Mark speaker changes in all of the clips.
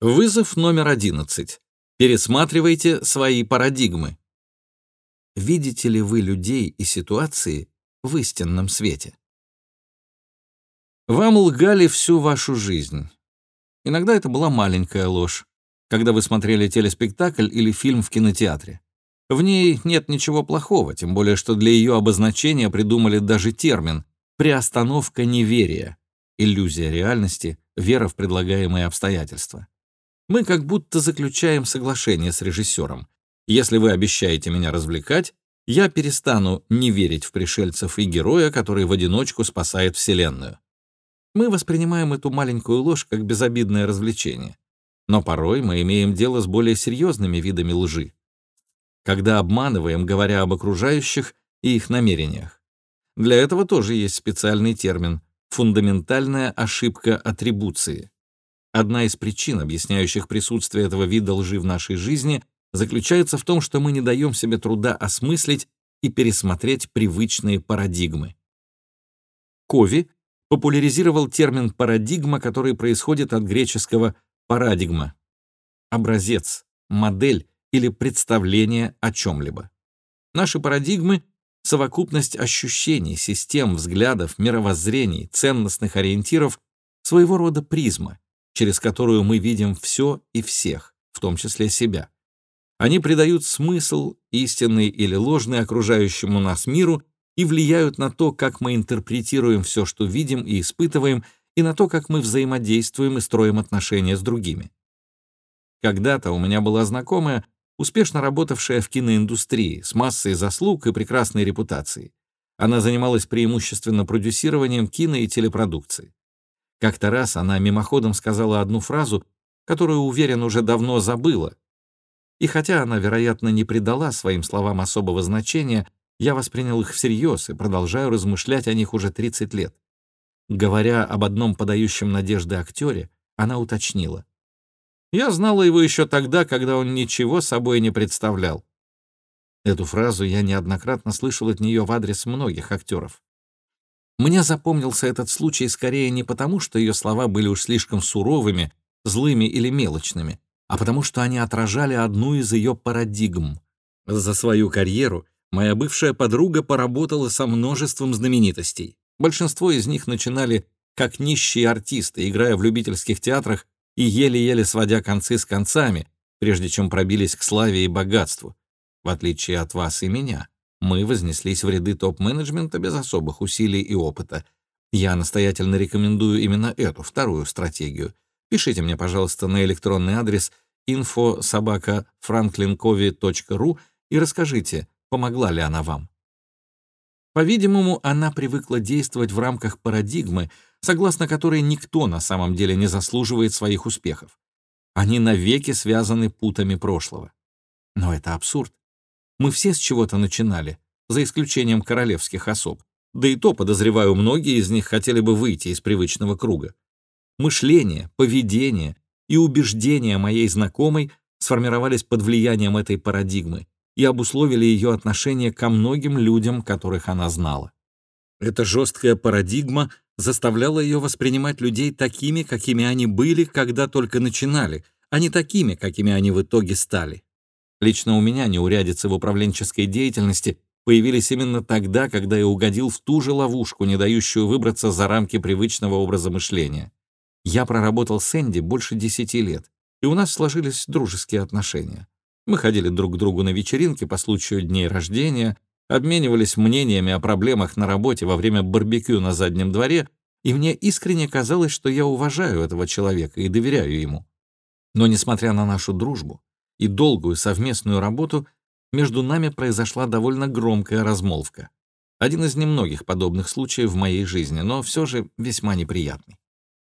Speaker 1: Вызов номер 11. Пересматривайте свои парадигмы. Видите ли вы людей и ситуации в истинном свете? Вам лгали всю вашу жизнь. Иногда это была маленькая ложь, когда вы смотрели телеспектакль или фильм в кинотеатре. В ней нет ничего плохого, тем более что для ее обозначения придумали даже термин «приостановка неверия», иллюзия реальности, вера в предлагаемые обстоятельства. Мы как будто заключаем соглашение с режиссером. Если вы обещаете меня развлекать, я перестану не верить в пришельцев и героя, который в одиночку спасает Вселенную. Мы воспринимаем эту маленькую ложь как безобидное развлечение. Но порой мы имеем дело с более серьезными видами лжи. Когда обманываем, говоря об окружающих и их намерениях. Для этого тоже есть специальный термин — фундаментальная ошибка атрибуции. Одна из причин, объясняющих присутствие этого вида лжи в нашей жизни, заключается в том, что мы не даем себе труда осмыслить и пересмотреть привычные парадигмы. Кови популяризировал термин «парадигма», который происходит от греческого «парадигма» — образец, модель или представление о чем-либо. Наши парадигмы — совокупность ощущений, систем, взглядов, мировоззрений, ценностных ориентиров, своего рода призма, через которую мы видим все и всех, в том числе себя. Они придают смысл, истинный или ложный, окружающему нас миру и влияют на то, как мы интерпретируем все, что видим и испытываем, и на то, как мы взаимодействуем и строим отношения с другими. Когда-то у меня была знакомая, успешно работавшая в киноиндустрии, с массой заслуг и прекрасной репутацией. Она занималась преимущественно продюсированием кино и телепродукции. Как-то раз она мимоходом сказала одну фразу, которую, уверен, уже давно забыла. И хотя она, вероятно, не придала своим словам особого значения, я воспринял их всерьез и продолжаю размышлять о них уже 30 лет. Говоря об одном подающем надежды актере, она уточнила. «Я знала его еще тогда, когда он ничего собой не представлял». Эту фразу я неоднократно слышал от нее в адрес многих актеров. Мне запомнился этот случай скорее не потому, что ее слова были уж слишком суровыми, злыми или мелочными, а потому что они отражали одну из ее парадигм. За свою карьеру моя бывшая подруга поработала со множеством знаменитостей. Большинство из них начинали как нищие артисты, играя в любительских театрах и еле-еле сводя концы с концами, прежде чем пробились к славе и богатству, в отличие от вас и меня. Мы вознеслись в ряды топ-менеджмента без особых усилий и опыта. Я настоятельно рекомендую именно эту, вторую стратегию. Пишите мне, пожалуйста, на электронный адрес info.sobaka.franklinkovi.ru и расскажите, помогла ли она вам. По-видимому, она привыкла действовать в рамках парадигмы, согласно которой никто на самом деле не заслуживает своих успехов. Они навеки связаны путами прошлого. Но это абсурд. Мы все с чего-то начинали, за исключением королевских особ. Да и то, подозреваю, многие из них хотели бы выйти из привычного круга. Мышление, поведение и убеждения моей знакомой сформировались под влиянием этой парадигмы и обусловили ее отношение ко многим людям, которых она знала. Эта жесткая парадигма заставляла ее воспринимать людей такими, какими они были, когда только начинали, а не такими, какими они в итоге стали. Лично у меня неурядицы в управленческой деятельности появились именно тогда, когда я угодил в ту же ловушку, не дающую выбраться за рамки привычного образа мышления. Я проработал с Энди больше десяти лет, и у нас сложились дружеские отношения. Мы ходили друг к другу на вечеринки по случаю дней рождения, обменивались мнениями о проблемах на работе во время барбекю на заднем дворе, и мне искренне казалось, что я уважаю этого человека и доверяю ему. Но, несмотря на нашу дружбу, и долгую совместную работу между нами произошла довольно громкая размолвка. Один из немногих подобных случаев в моей жизни, но все же весьма неприятный.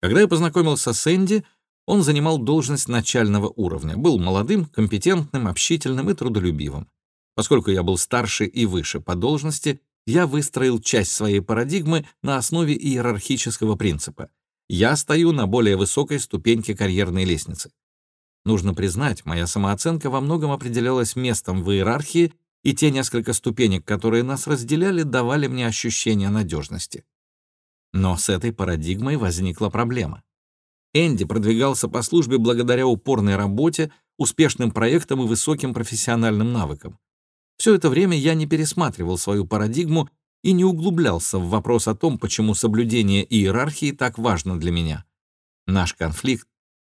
Speaker 1: Когда я познакомился с Энди, он занимал должность начального уровня, был молодым, компетентным, общительным и трудолюбивым. Поскольку я был старше и выше по должности, я выстроил часть своей парадигмы на основе иерархического принципа. Я стою на более высокой ступеньке карьерной лестницы. Нужно признать, моя самооценка во многом определялась местом в иерархии, и те несколько ступенек, которые нас разделяли, давали мне ощущение надежности. Но с этой парадигмой возникла проблема. Энди продвигался по службе благодаря упорной работе, успешным проектам и высоким профессиональным навыкам. Все это время я не пересматривал свою парадигму и не углублялся в вопрос о том, почему соблюдение иерархии так важно для меня. Наш конфликт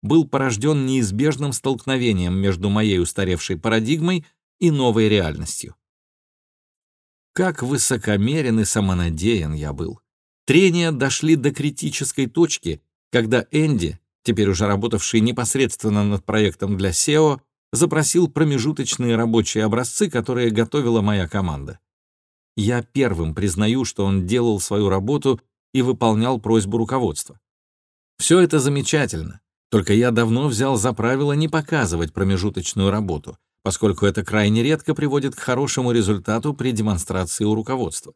Speaker 1: был порожден неизбежным столкновением между моей устаревшей парадигмой и новой реальностью. Как высокомерен и самонадеян я был. Трения дошли до критической точки, когда Энди, теперь уже работавший непосредственно над проектом для SEO, запросил промежуточные рабочие образцы, которые готовила моя команда. Я первым признаю, что он делал свою работу и выполнял просьбу руководства. Все это замечательно, только я давно взял за правило не показывать промежуточную работу, поскольку это крайне редко приводит к хорошему результату при демонстрации у руководства.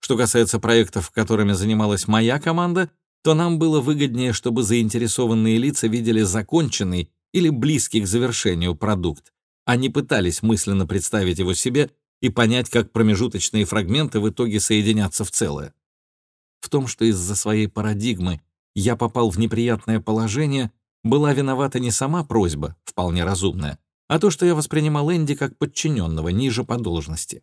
Speaker 1: Что касается проектов, которыми занималась моя команда, то нам было выгоднее, чтобы заинтересованные лица видели законченный или близкий к завершению продукт, а не пытались мысленно представить его себе и понять, как промежуточные фрагменты в итоге соединятся в целое. В том, что из-за своей парадигмы я попал в неприятное положение, была виновата не сама просьба, вполне разумная, а то, что я воспринимал Энди как подчиненного ниже по должности.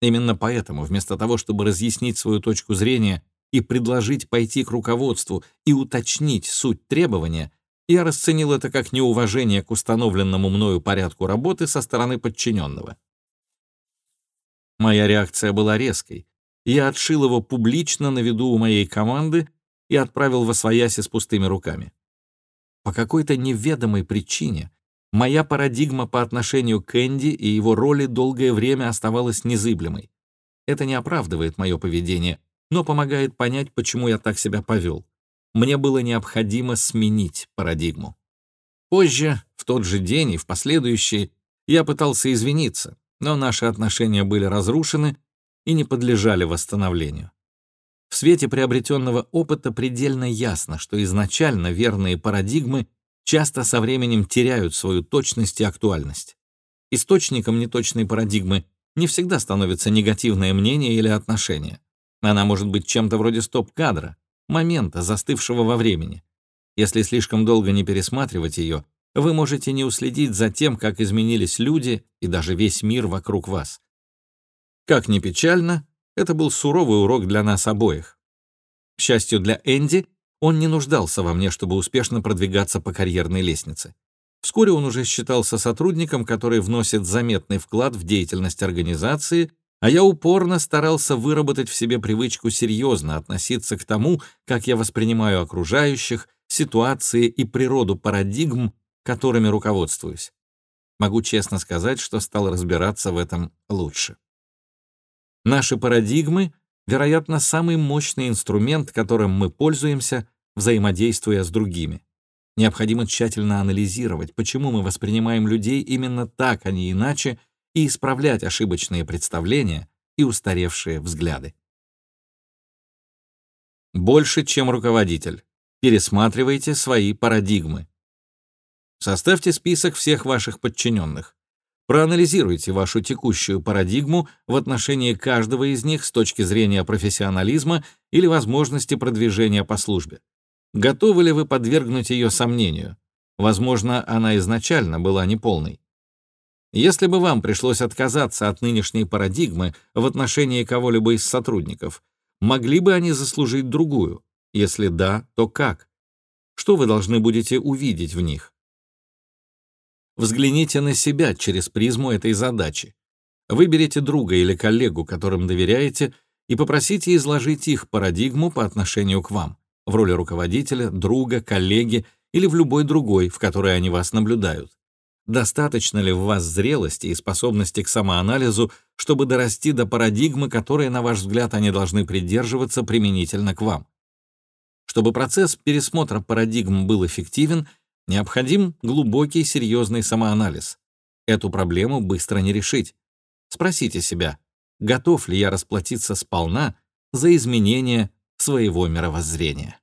Speaker 1: Именно поэтому, вместо того, чтобы разъяснить свою точку зрения и предложить пойти к руководству и уточнить суть требования, я расценил это как неуважение к установленному мною порядку работы со стороны подчиненного. Моя реакция была резкой. Я отшил его публично на виду у моей команды и отправил во свояси с пустыми руками. По какой-то неведомой причине Моя парадигма по отношению к Энди и его роли долгое время оставалась незыблемой. Это не оправдывает мое поведение, но помогает понять, почему я так себя повел. Мне было необходимо сменить парадигму. Позже, в тот же день и в последующие, я пытался извиниться, но наши отношения были разрушены и не подлежали восстановлению. В свете приобретенного опыта предельно ясно, что изначально верные парадигмы часто со временем теряют свою точность и актуальность. Источником неточной парадигмы не всегда становится негативное мнение или отношение. Она может быть чем-то вроде стоп-кадра, момента, застывшего во времени. Если слишком долго не пересматривать ее, вы можете не уследить за тем, как изменились люди и даже весь мир вокруг вас. Как ни печально, это был суровый урок для нас обоих. К счастью для Энди, он не нуждался во мне, чтобы успешно продвигаться по карьерной лестнице. Вскоре он уже считался сотрудником, который вносит заметный вклад в деятельность организации, а я упорно старался выработать в себе привычку серьезно относиться к тому, как я воспринимаю окружающих, ситуации и природу парадигм, которыми руководствуюсь. Могу честно сказать, что стал разбираться в этом лучше. Наши парадигмы вероятно, самый мощный инструмент, которым мы пользуемся, взаимодействуя с другими. Необходимо тщательно анализировать, почему мы воспринимаем людей именно так, а не иначе, и исправлять ошибочные представления и устаревшие взгляды. Больше, чем руководитель. Пересматривайте свои парадигмы. Составьте список всех ваших подчиненных. Проанализируйте вашу текущую парадигму в отношении каждого из них с точки зрения профессионализма или возможности продвижения по службе. Готовы ли вы подвергнуть ее сомнению? Возможно, она изначально была неполной. Если бы вам пришлось отказаться от нынешней парадигмы в отношении кого-либо из сотрудников, могли бы они заслужить другую? Если да, то как? Что вы должны будете увидеть в них? Взгляните на себя через призму этой задачи. Выберите друга или коллегу, которым доверяете, и попросите изложить их парадигму по отношению к вам, в роли руководителя, друга, коллеги или в любой другой, в которой они вас наблюдают. Достаточно ли в вас зрелости и способности к самоанализу, чтобы дорасти до парадигмы, которой, на ваш взгляд, они должны придерживаться применительно к вам? Чтобы процесс пересмотра парадигм был эффективен, Необходим глубокий серьезный самоанализ. Эту проблему быстро не решить. Спросите себя, готов ли я расплатиться сполна за изменение своего мировоззрения.